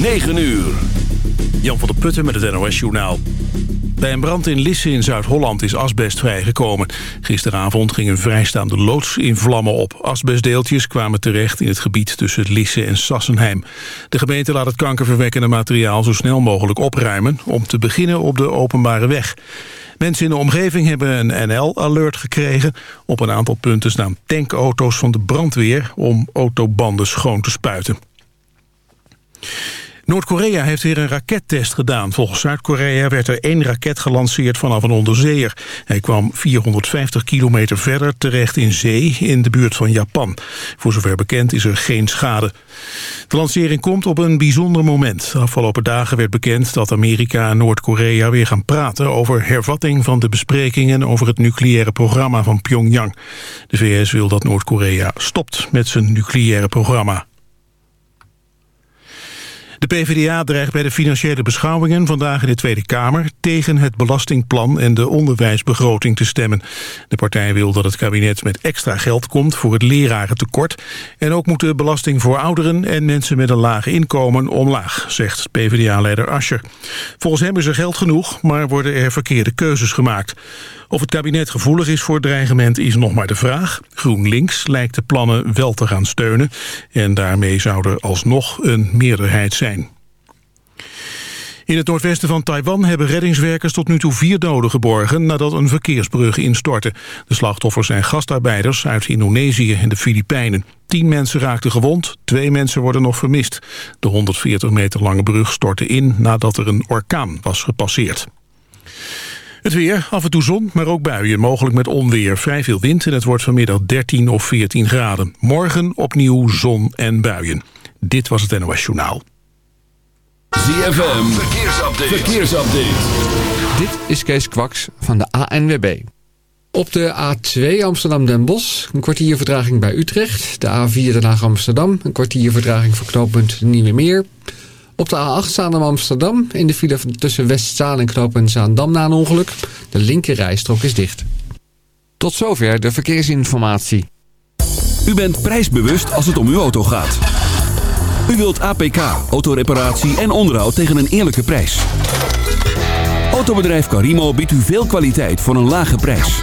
9 uur. Jan van der Putten met het NOS-journaal. Bij een brand in Lisse in Zuid-Holland is asbest vrijgekomen. Gisteravond ging een vrijstaande loods in vlammen op. Asbestdeeltjes kwamen terecht in het gebied tussen Lisse en Sassenheim. De gemeente laat het kankerverwekkende materiaal zo snel mogelijk opruimen... om te beginnen op de openbare weg. Mensen in de omgeving hebben een NL-alert gekregen. Op een aantal punten staan tankauto's van de brandweer... om autobanden schoon te spuiten. Noord-Korea heeft weer een rakettest gedaan. Volgens Zuid-Korea werd er één raket gelanceerd vanaf een onderzeeër. Hij kwam 450 kilometer verder terecht in zee in de buurt van Japan. Voor zover bekend is er geen schade. De lancering komt op een bijzonder moment. De afgelopen dagen werd bekend dat Amerika en Noord-Korea weer gaan praten... over hervatting van de besprekingen over het nucleaire programma van Pyongyang. De VS wil dat Noord-Korea stopt met zijn nucleaire programma. De PvdA dreigt bij de financiële beschouwingen vandaag in de Tweede Kamer tegen het belastingplan en de onderwijsbegroting te stemmen. De partij wil dat het kabinet met extra geld komt voor het lerarentekort en ook moet de belasting voor ouderen en mensen met een laag inkomen omlaag, zegt PvdA-leider Ascher. Volgens hem is er geld genoeg, maar worden er verkeerde keuzes gemaakt. Of het kabinet gevoelig is voor dreigement is nog maar de vraag. GroenLinks lijkt de plannen wel te gaan steunen. En daarmee zou er alsnog een meerderheid zijn. In het noordwesten van Taiwan hebben reddingswerkers tot nu toe vier doden geborgen nadat een verkeersbrug instortte. De slachtoffers zijn gastarbeiders uit Indonesië en de Filipijnen. Tien mensen raakten gewond, twee mensen worden nog vermist. De 140 meter lange brug stortte in nadat er een orkaan was gepasseerd. Het weer, af en toe zon, maar ook buien, mogelijk met onweer. Vrij veel wind en het wordt vanmiddag 13 of 14 graden. Morgen opnieuw zon en buien. Dit was het NOS Journaal. ZFM, verkeersupdate. verkeersupdate. Dit is Kees Kwaks van de ANWB. Op de A2 Amsterdam-Den Bosch een kwartier vertraging bij Utrecht. De A4 Den Haag-Amsterdam een kwartier vertraging voor knooppunt Nieuwe Meer... Op de A8 Zaandam Amsterdam in de file tussen Westzaan en knooppunt Zaandam na een ongeluk. De linkerrijstrook is dicht. Tot zover de verkeersinformatie. U bent prijsbewust als het om uw auto gaat. U wilt APK, autoreparatie en onderhoud tegen een eerlijke prijs. Autobedrijf Carimo biedt u veel kwaliteit voor een lage prijs.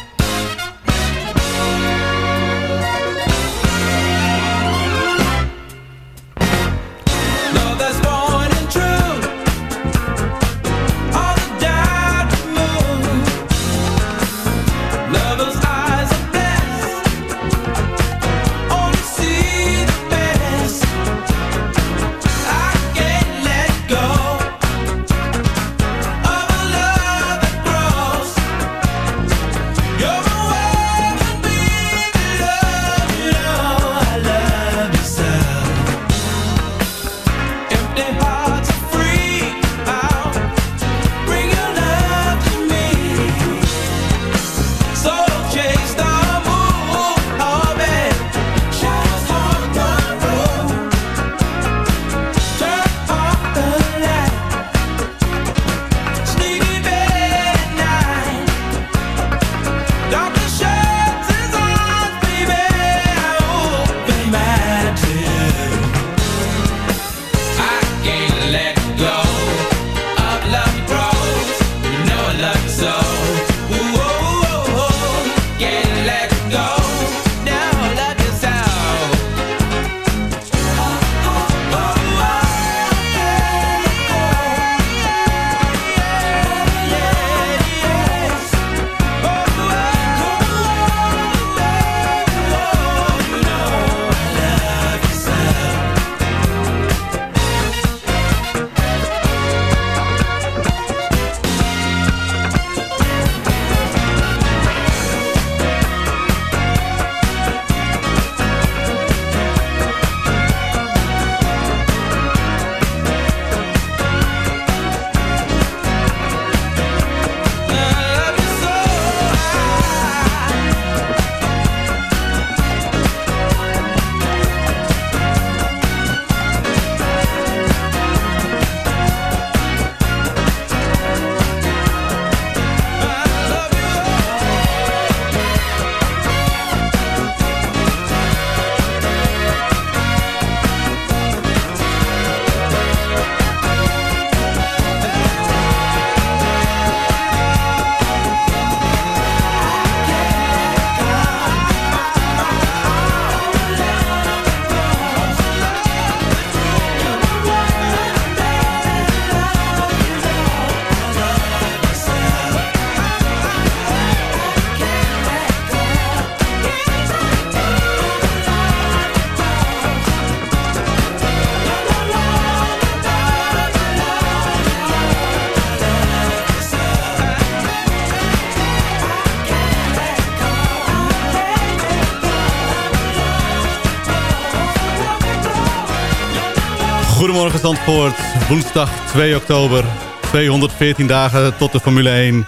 Zandvoort, woensdag 2 oktober, 214 dagen tot de Formule 1.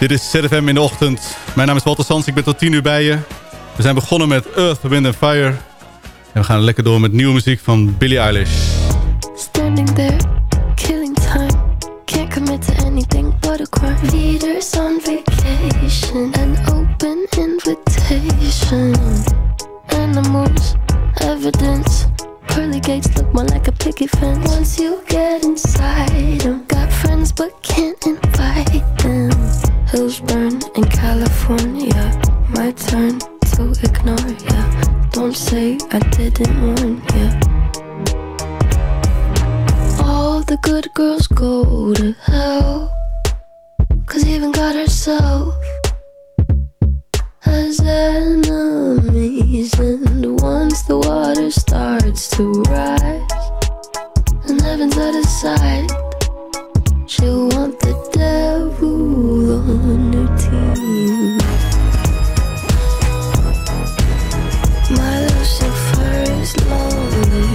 Dit is ZFM in de ochtend. Mijn naam is Walter Sans, ik ben tot 10 uur bij je. We zijn begonnen met Earth, Wind and Fire. En we gaan lekker door met nieuwe muziek van Billie Eilish. Standing there, get inside them, got friends but can't invite them. Hills burn in California. My turn to ignore ya. Don't say I didn't warn ya. All the good girls go to hell. Cause even God herself has enemies. And once the water starts to rise, and heaven's out of sight, she'll want the devil on her team. My Lucifer is lonely.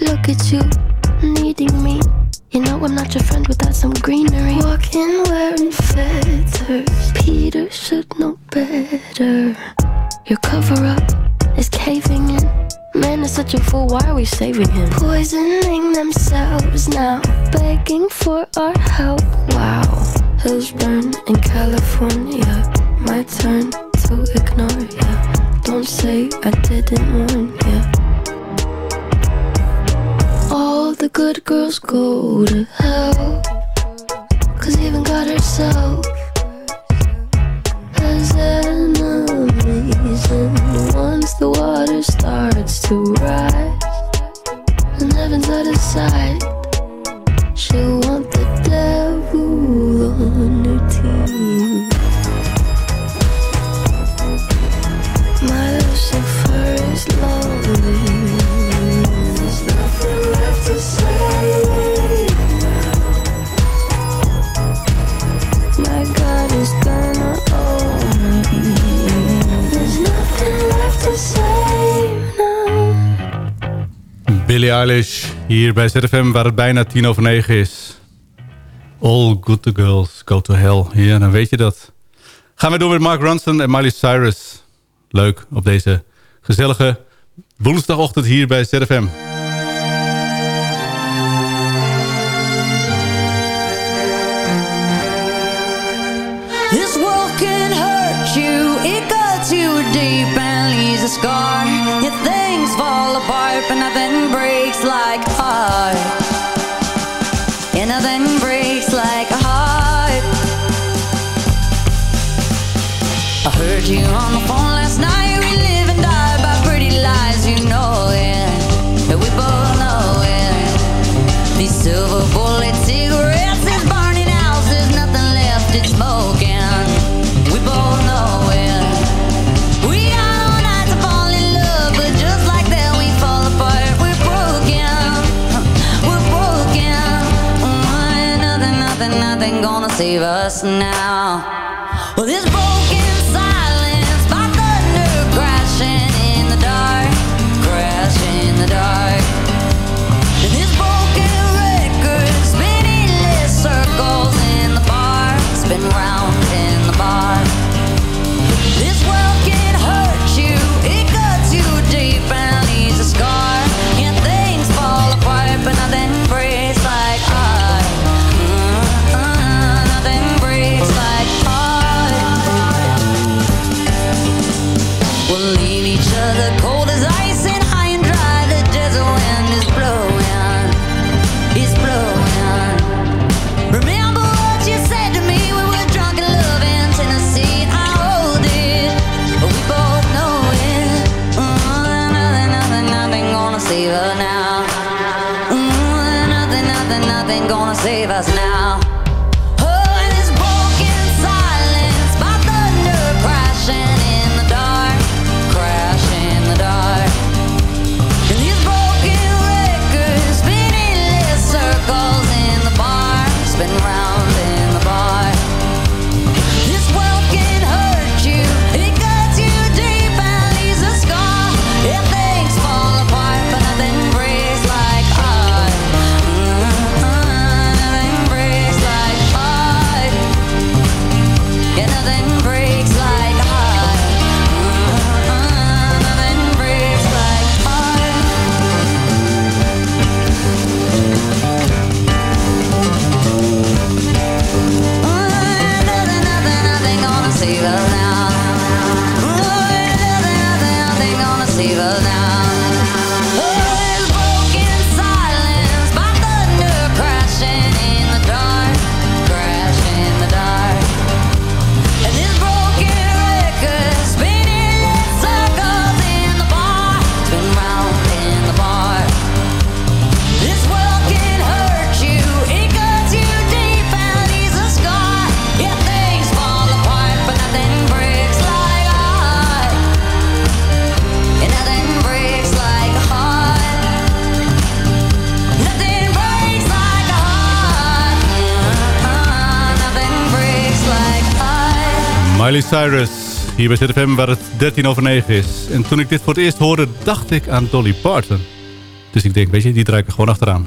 Look at you, needing me. You know I'm not your friend without some greenery. Walking wearing feathers. Peter should know better. Your cover up is caving in. Man is such a fool, why are we saving him? Poisoning themselves now, begging for our help. Wow. Hills burn in California. My turn to ignore ya. Don't say I didn't warn ya. All the good girls go to hell. Cause even God herself has enemies. Once the water starts to rise, and heaven's out of sight, she'll want the devil on her team. My Lucifer is lonely. There's nothing left to say. My God is gonna Billie hier bij ZFM waar het bijna tien over negen is. All good the girls go to hell. Ja, dan weet je dat. Gaan we door met Mark Ronson en Miley Cyrus. Leuk op deze gezellige woensdagochtend hier bij ZFM. This world can hurt you, it cuts you deep leaves a scar. If things fall apart, but nothing breaks like a heart. And nothing breaks like a heart. I heard you on the phone us now. Well, this Miley Cyrus, hier bij ZFM waar het 13 over 9 is. En toen ik dit voor het eerst hoorde, dacht ik aan Dolly Parton. Dus ik denk, weet je, die draai ik er gewoon achteraan.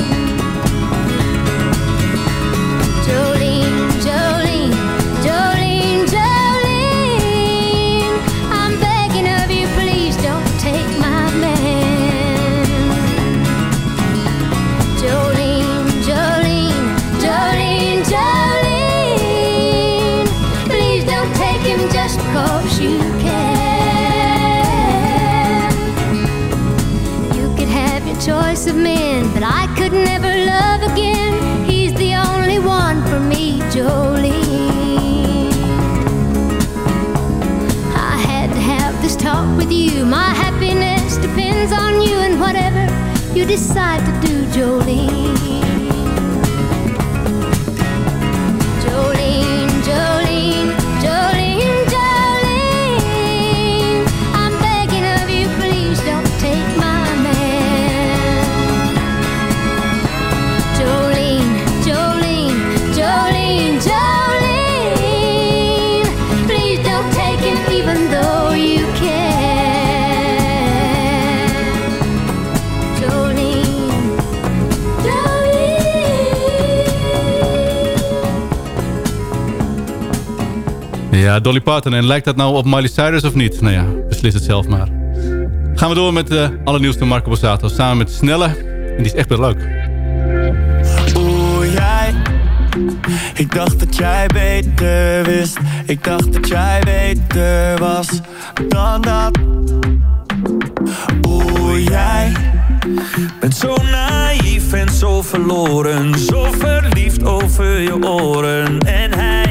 Choice of men, but I you decide to do, Jolene. Ja, Dolly Parton. En lijkt dat nou op Miley Cyrus of niet? Nou ja, beslis het zelf maar. Gaan we door met de allernieuwste Marco Borsato. Samen met Snelle. En die is echt wel leuk. Oeh, jij. Ik dacht dat jij beter wist. Ik dacht dat jij beter was dan dat. Oeh, jij. Bent zo naïef en zo verloren. Zo verliefd over je oren. En hij.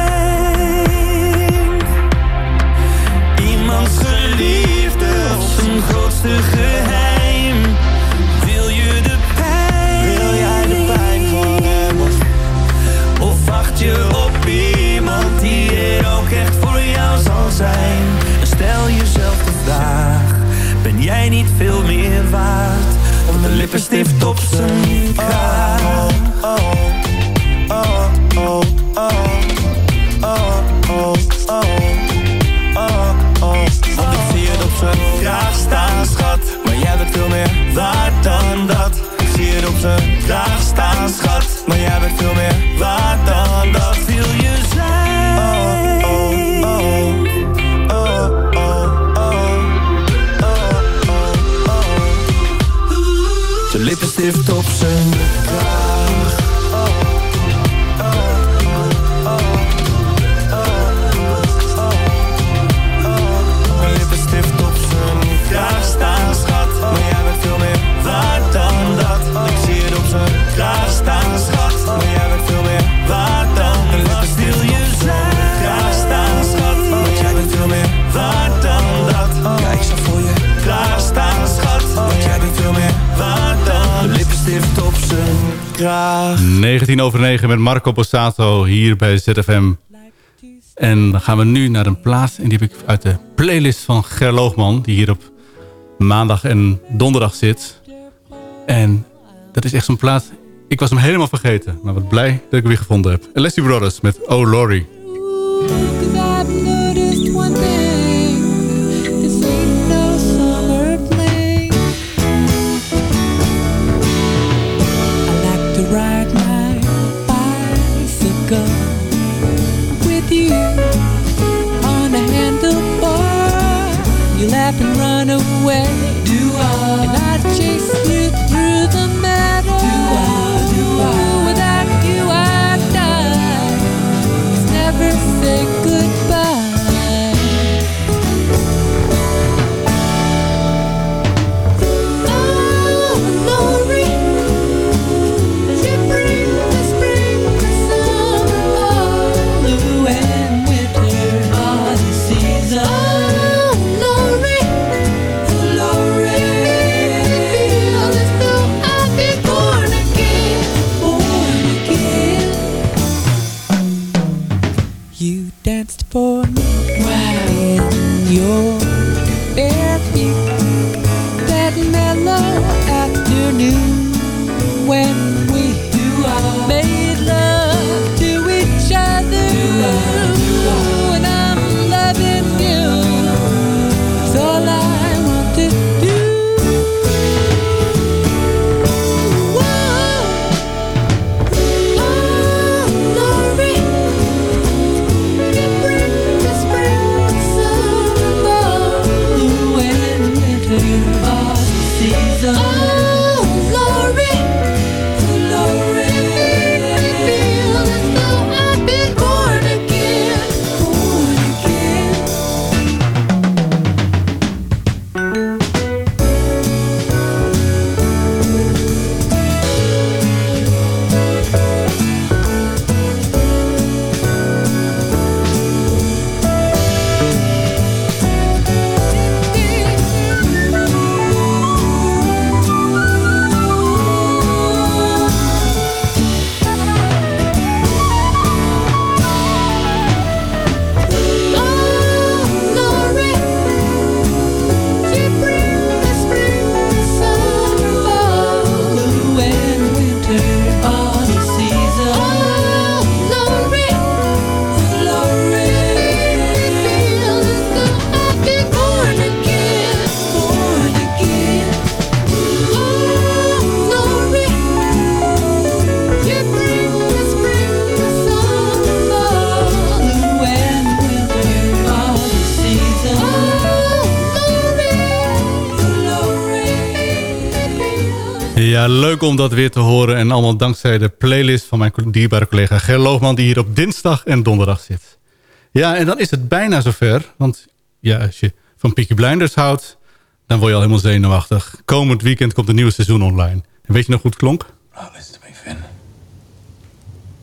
Grootste geheim? Wil je de pijn? Wil jij de pijn van hem? Of wacht je op iemand die er ook echt voor jou zal zijn? Stel jezelf de vraag: ben jij niet veel meer waard? Om de lippenstift op zijn kraag. Oh, oh, waard dan dat? Ik zie het op zijn dag staan, schat. Maar jij bent veel meer. Waard dan dat? Wil je zijn? Oh, oh, oh. oh, oh, oh. Lippenstift op zijn 19 over 9 met Marco Borsato hier bij ZFM. En dan gaan we nu naar een plaats. En die heb ik uit de playlist van Ger Loogman. Die hier op maandag en donderdag zit. En dat is echt zo'n plaats. Ik was hem helemaal vergeten. Maar wat blij dat ik hem weer gevonden heb. Alessi Brothers met Oh Laurie. Leuk om dat weer te horen. En allemaal dankzij de playlist van mijn dierbare collega Ger Loogman... die hier op dinsdag en donderdag zit. Ja, en dan is het bijna zover. Want ja, als je van Peaky Blinders houdt... dan word je al helemaal zenuwachtig. Komend weekend komt een nieuwe seizoen online. En weet je nog het klonk?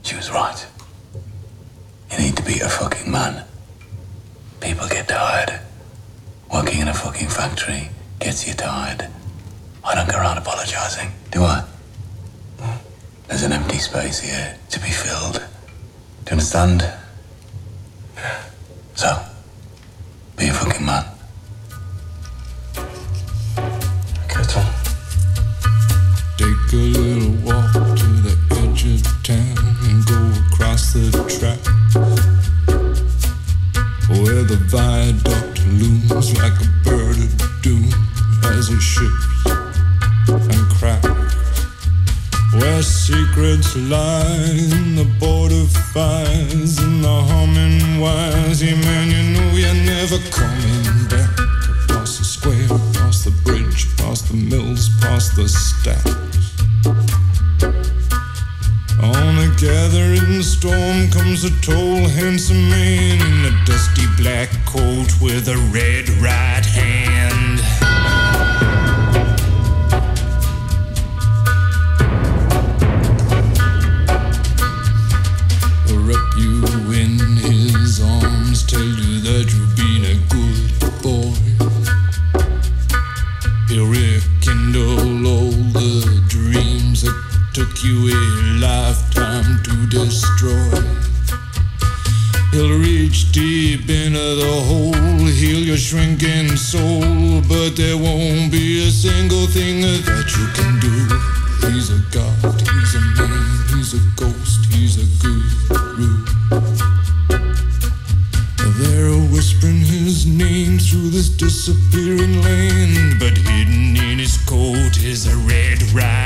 She was right. You need to be a fucking man. People get tired. Working in a fucking factory gets you tired. I don't go around apologizing, do I? There's an empty space here to be filled. Do you understand? So, be a fucking man. Take a little walk to the edge of town and go across the track where the viaduct looms like a bird of doom as it ships and crack. where secrets lie in the border fires and the humming wires. Yeah, man, you know you're never coming back. Across the square, past the bridge, past the mills, past the stacks. On a gathering storm comes a tall, handsome man in a dusty black coat with a red right hand. idol all the dreams that took you a lifetime to destroy. He'll reach deep into the hole, heal your shrinking soul, but there won't be a single thing that you can do. He's a god, he's a man, he's a ghost, he's a guru. They're whispering his name through this disappearing land, but hidden in his core is a red ride.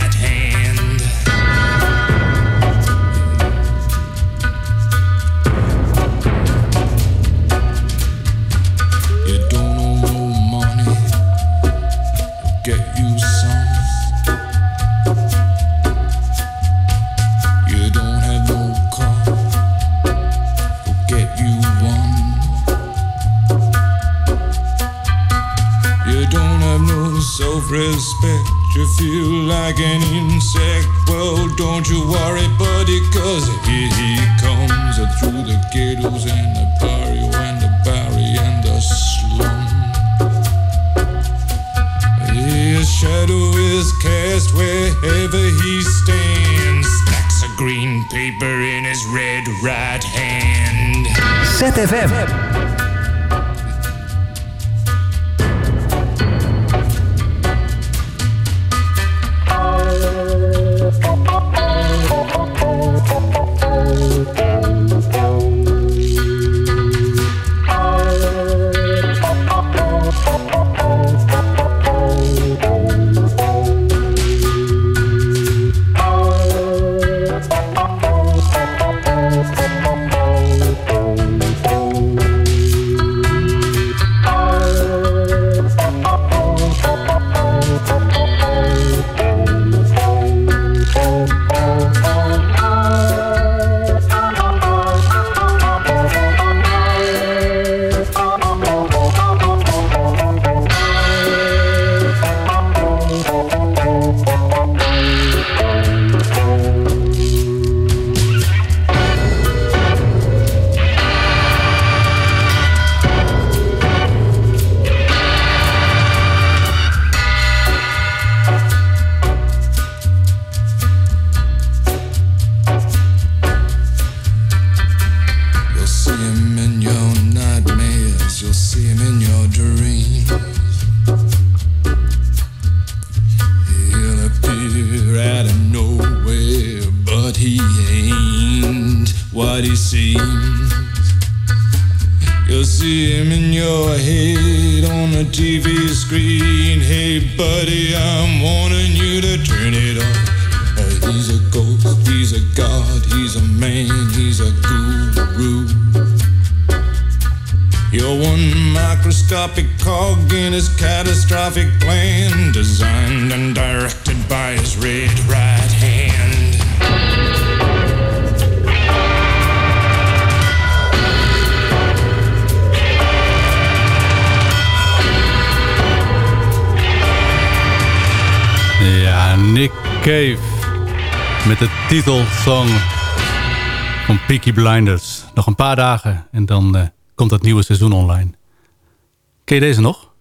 Cefet Peaky Blinders. Nog een paar dagen en dan eh, komt het nieuwe seizoen online. Ken je deze nog?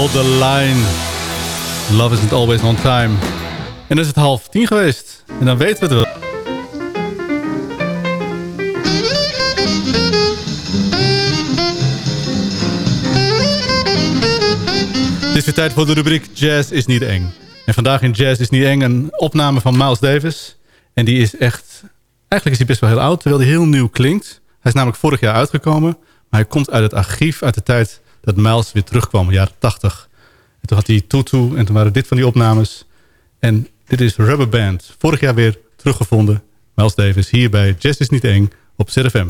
Hold the line. Love isn't always on time. En dan is het half tien geweest. En dan weten we het wel. Het is weer tijd voor de rubriek Jazz is niet eng. En vandaag in Jazz is niet eng een opname van Miles Davis. En die is echt... Eigenlijk is hij best wel heel oud, terwijl hij heel nieuw klinkt. Hij is namelijk vorig jaar uitgekomen. Maar hij komt uit het archief uit de tijd dat Miles weer terugkwam, in de jaren 80. En toen had hij Tutu en toen waren dit van die opnames. En dit is Rubber Band. Vorig jaar weer teruggevonden. Miles Davis hier bij Jazz is niet eng op ZFM.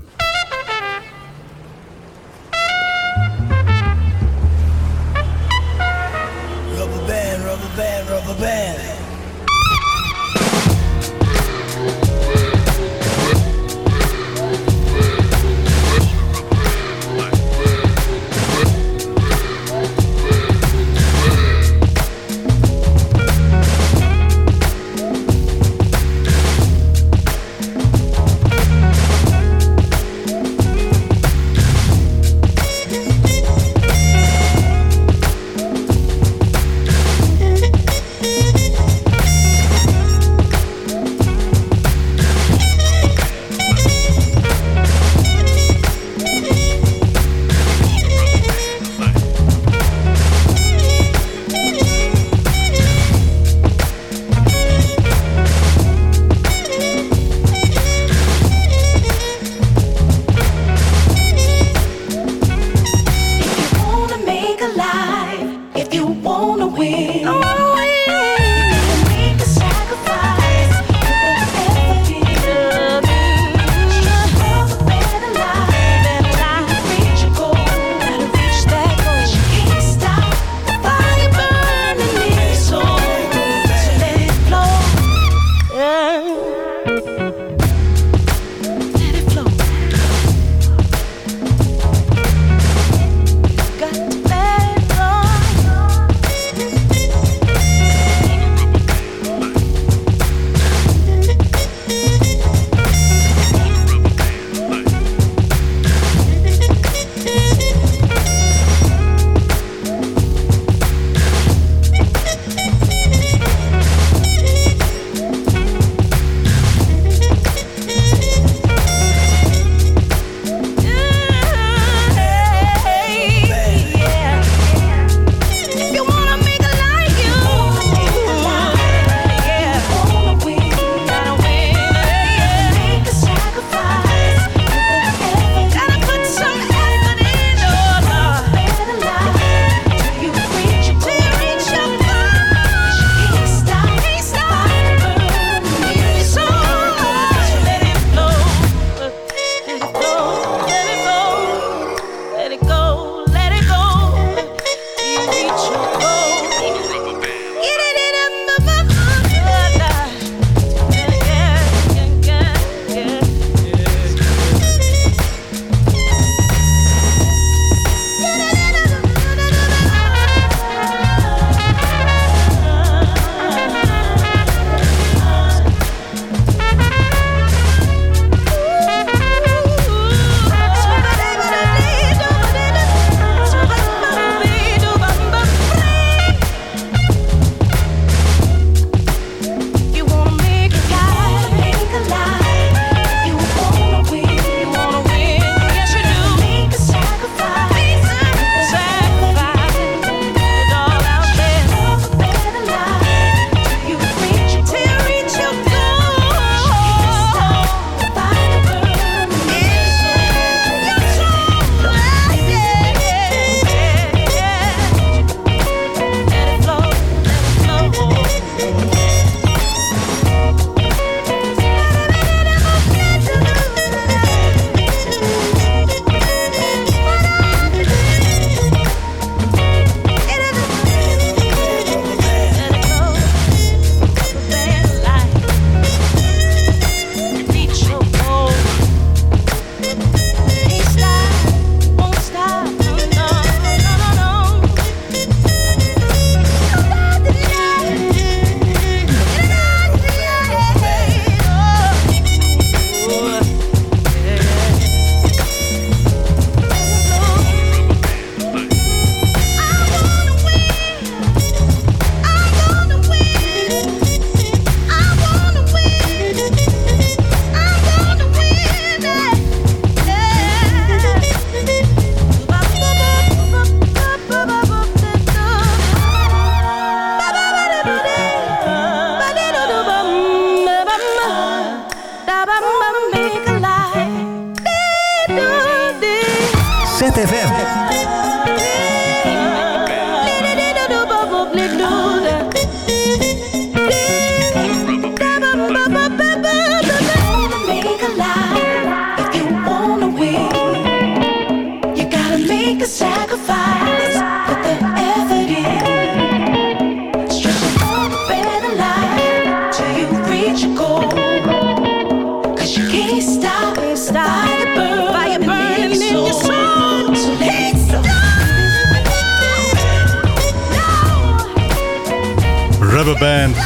Rubber Band.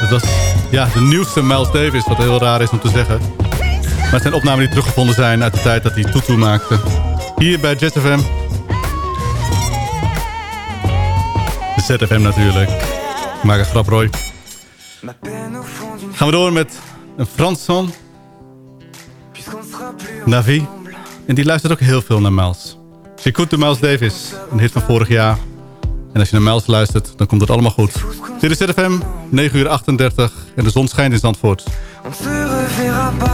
Dat was ja, de nieuwste Miles Davis, wat heel raar is om te zeggen. Maar zijn opnamen die teruggevonden zijn uit de tijd dat hij Tutu maakte. Hier bij ZFM. ZFM natuurlijk. Maak een grap, Roy. Gaan we door met een Fransman. Navi. En die luistert ook heel veel naar Miles. J'écoute de Miles Davis. Een hit van vorig jaar. En als je naar Miles luistert, dan komt het allemaal goed. Dit is ZFM, 9 uur 38 en de zon schijnt in Zandvoort. On pas.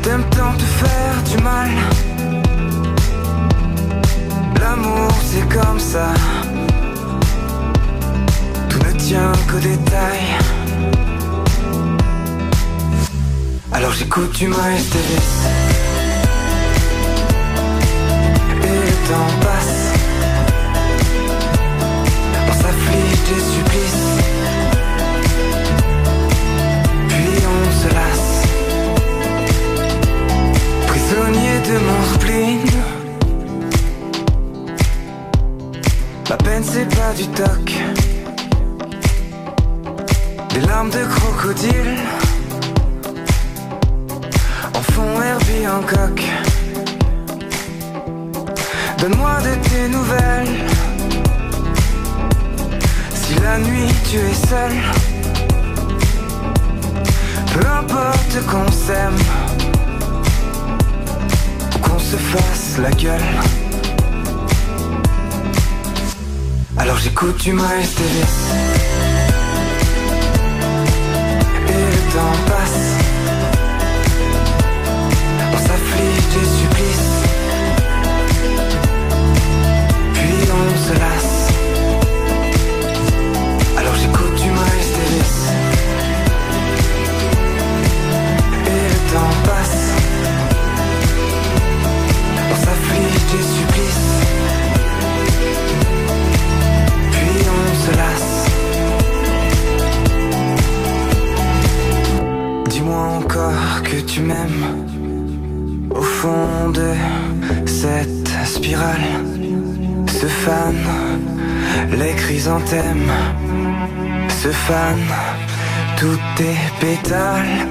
T'aimes te faire du mal. L'amour c'est comme ça. Tout ne tient qu'aux détails. Alors j'écoute du Miles. Et le temps passe. Des supplices. Puis on se lasse Prisonnier de mon spleen Ma peine c'est pas du toc. Des larmes de crocodile. En fond Herbie en coq Donne-moi de tes nouvelles Si la nuit tu es seul peu importe qu'on s'aime qu'on se fasse la gueule. Alors j'écoute du Miles Davis.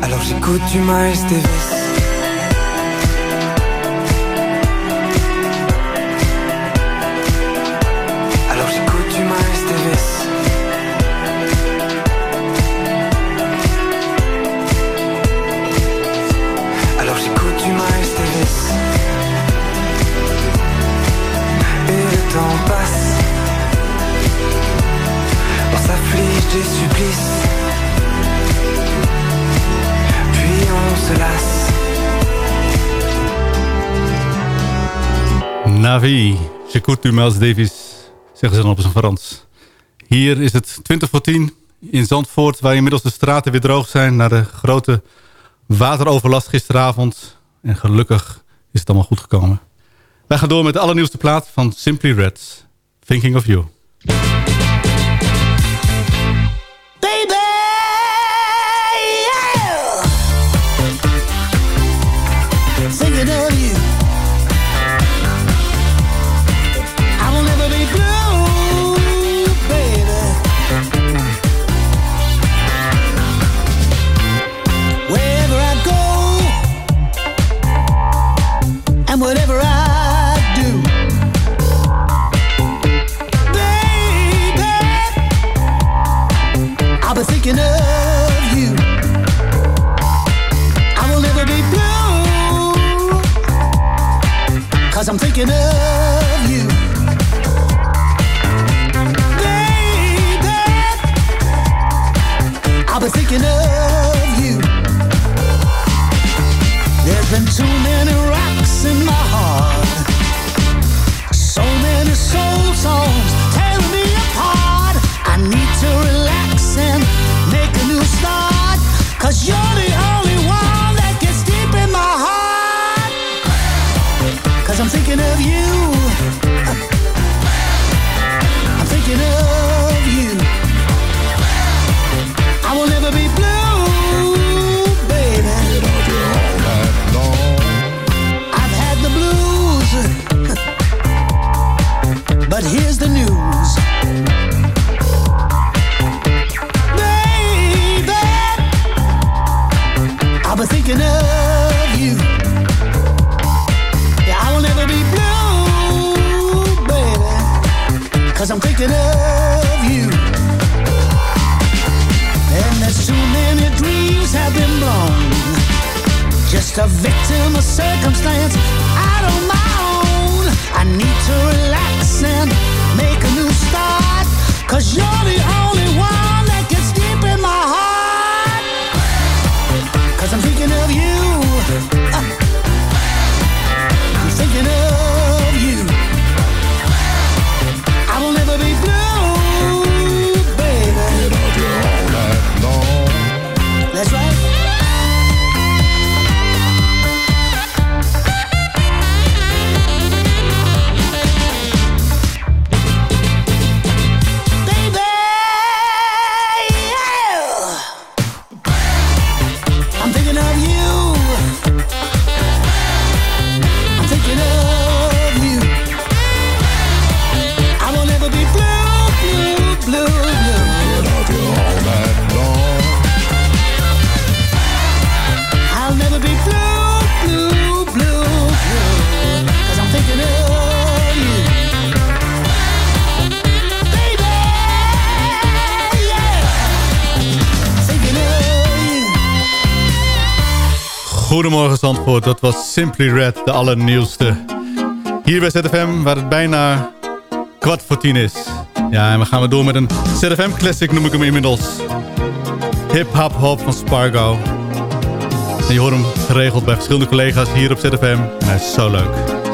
Alors j'écoute du Miles Davis. Navi, j'écoute du Miles Davis, zeggen ze dan op zijn Frans. Hier is het 20 voor 10 in Zandvoort, waar inmiddels de straten weer droog zijn... na de grote wateroverlast gisteravond. En gelukkig is het allemaal goed gekomen. Wij gaan door met de allernieuwste plaat van Simply Red, Thinking of You. Goedemorgen Zandvoort, dat was Simply Red, de allernieuwste. Hier bij ZFM, waar het bijna kwart voor tien is. Ja, en we gaan weer door met een ZFM Classic, noem ik hem inmiddels. Hip Hop Hop van Spargo. En je hoort hem geregeld bij verschillende collega's hier op ZFM. En hij is zo leuk.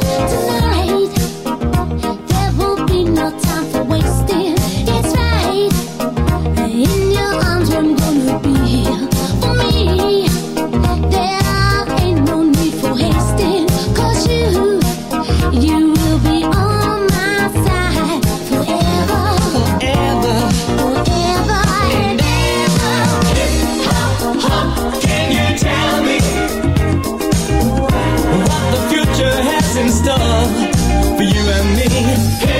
me.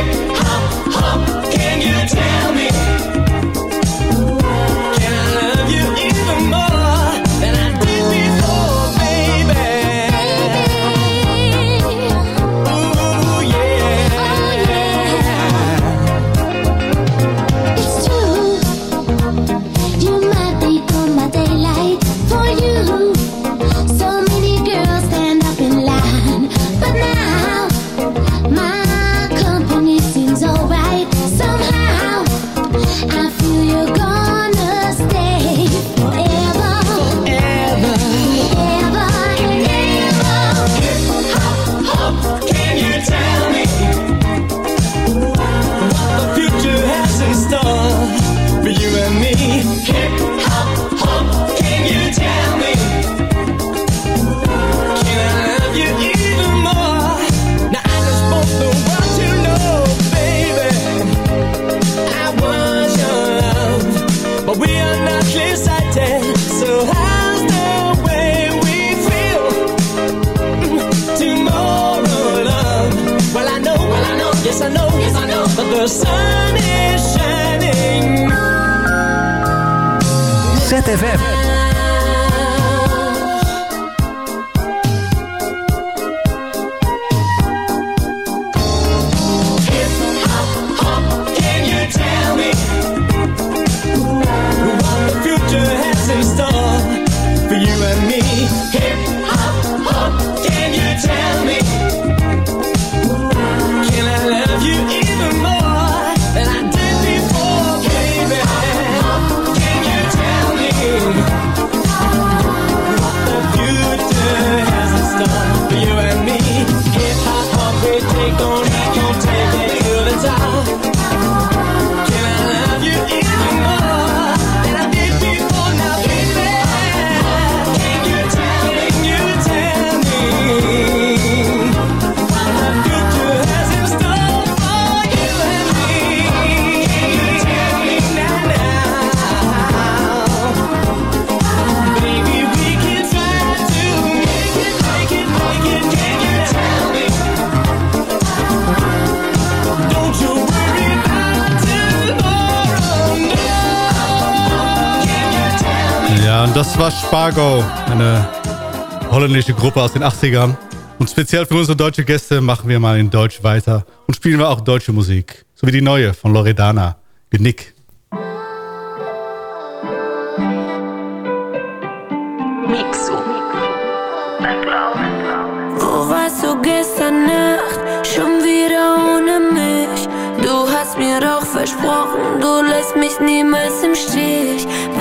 Spargo, eine holländische Gruppe aus den 80ern. Und speziell für unsere deutsche Gäste machen wir mal in Deutsch weiter und spielen wir auch deutsche Musik. So wie die neue von Loredana, Genick. Mixo. Wo warst du gestern Nacht? Schon wieder ohne mich. Du hast mir doch versprochen, du lässt mich niemals im Stich.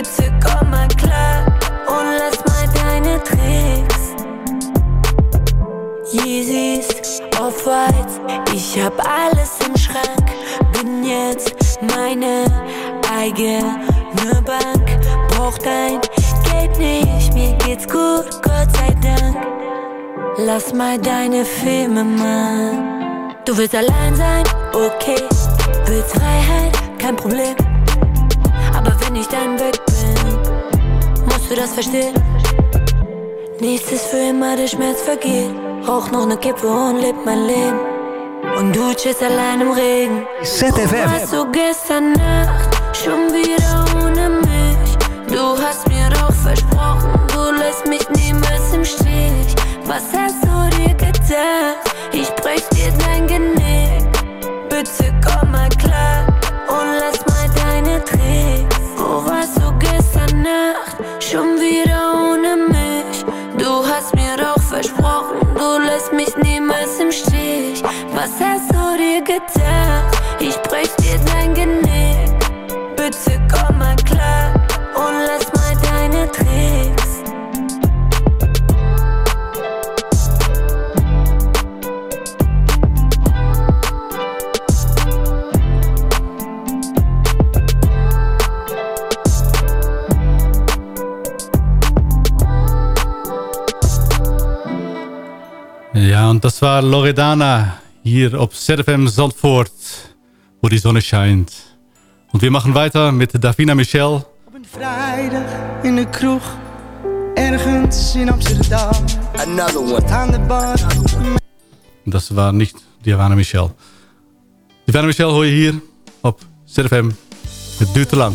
Bitte komm mal klar und lass mal deine Tricks. Yeezys, Off-Whites, ich hab alles im Schrank. Bin jetzt meine eigene Bank. Brauch dein Geld nicht, mir geht's gut, Gott sei Dank. Lass mal deine Filme machen. Du willst allein sein, okay. Willst Freiheit, kein Problem. Aber wenn ich dann weg bin, du das verstehen. Nichts ist für immer, der Schmerz vergeht. Rauch noch ne Kippe und leb mein Leben. Und du chillst allein im Regen. ZFM. Warst du gestern Nacht schon wieder ohne mich? Du hast mir doch versprochen, du lässt mich niemals im Stich. Was hast du dir gedacht? Ich brech dir dein Genick. Bitte komm mal klar und lass mal deine Tricks. Wo warst du gestern Nacht? Schon wieder ohne mich. Du hast mir doch versprochen, du lässt mich niemals im Stich. Was hast du dir gedacht? Ich brech dir dein Genick. Bitte komm mal klar und lass mal deine Tricks. Das war Loredana hier op ZFM Zandvoort, wo die Sonne scheint. Und wir machen weiter mit Davina Michel. Vrijdag in de kroeg, ergens in Amsterdam. Another one. Aan de bar. Das war nicht Diana Michel. Diana Michel hoor je hier op ZFM. Het duurt te lang.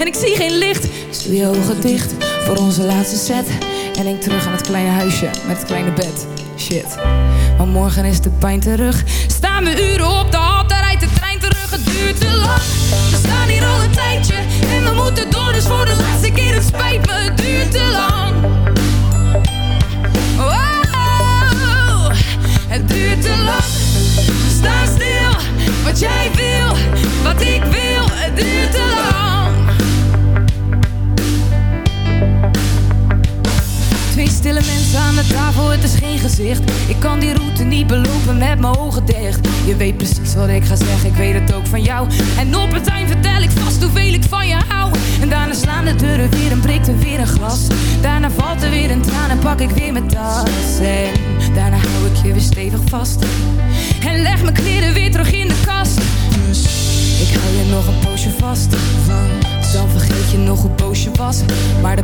en ik zie geen licht. Doe je ogen dicht voor onze laatste set. En denk terug aan het kleine huisje met het kleine bed. Shit. Maar morgen is de pijn terug. Staan we uren op de hal, daar rijdt de trein terug. Het duurt te lang. We staan hier al een tijdje en we moeten door. Dus voor de laatste keer het spijt het duurt te lang. Wow, het duurt te lang. Sta stil, wat jij wil, Ik kan die route niet belopen met mijn ogen dicht. Je weet precies wat ik ga zeggen, ik weet het ook van jou. En op het eind vertel ik vast hoeveel ik van je hou. En daarna slaan de deuren weer en breekt er weer een glas. Daarna valt er weer een traan en pak ik weer mijn tas. En daarna hou ik je weer stevig vast. En leg mijn kleren weer terug in de kast. Dus ik hou je nog een poosje vast. Dan vergeet je nog hoe boos je was. Maar de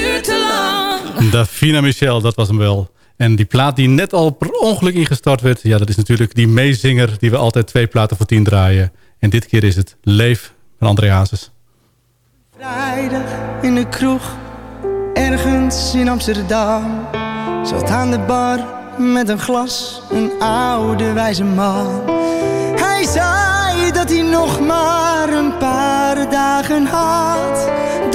Duurt te lang. Davina Michel, dat was hem wel. En die plaat die net al per ongeluk ingestart werd... ja, dat is natuurlijk die meezinger die we altijd twee platen voor tien draaien. En dit keer is het Leef van André Hazes. Vrijdag in de kroeg, ergens in Amsterdam. Zat aan de bar met een glas, een oude wijze man. Hij zei dat hij nog maar een paar dagen had.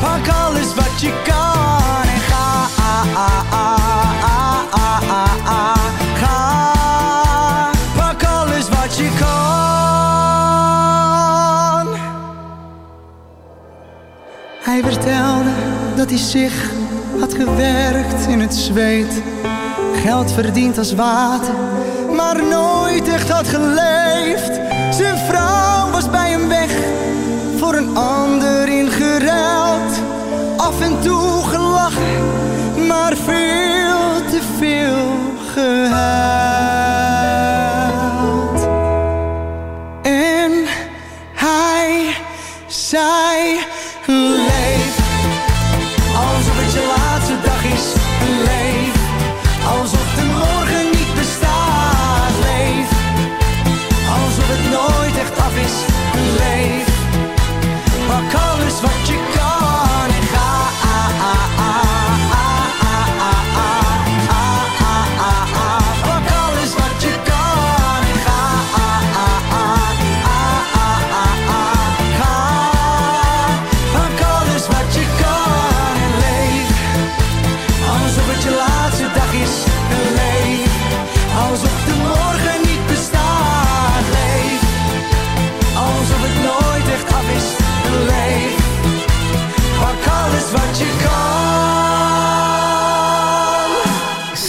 Pak alles wat je kan wat je kan. Hij vertelde dat hij zich had gewerkt in het zweet. Geld verdiend als water, maar nooit echt had geleefd. Bij hem weg, voor een ander ingeruild. Af en toe gelachen, maar veel te veel gehuild.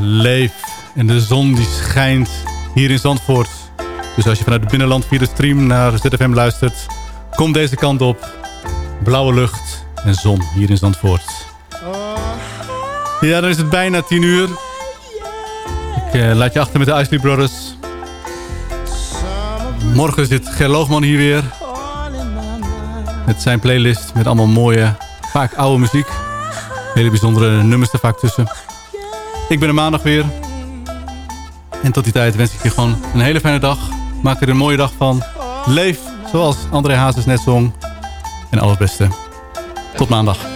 Leef. En de zon die schijnt hier in Zandvoort. Dus als je vanuit het binnenland via de stream naar ZFM luistert... kom deze kant op. Blauwe lucht en zon hier in Zandvoort. Ja, dan is het bijna 10 uur. Ik eh, laat je achter met de Isley Brothers. Morgen zit Ger Loogman hier weer. Met zijn playlist met allemaal mooie, vaak oude muziek. Hele bijzondere nummers er vaak tussen. Ik ben er maandag weer. En tot die tijd wens ik je gewoon een hele fijne dag. Maak er een mooie dag van. Leef zoals André Hazes net zong. En alles beste. Tot maandag.